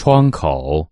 窗口。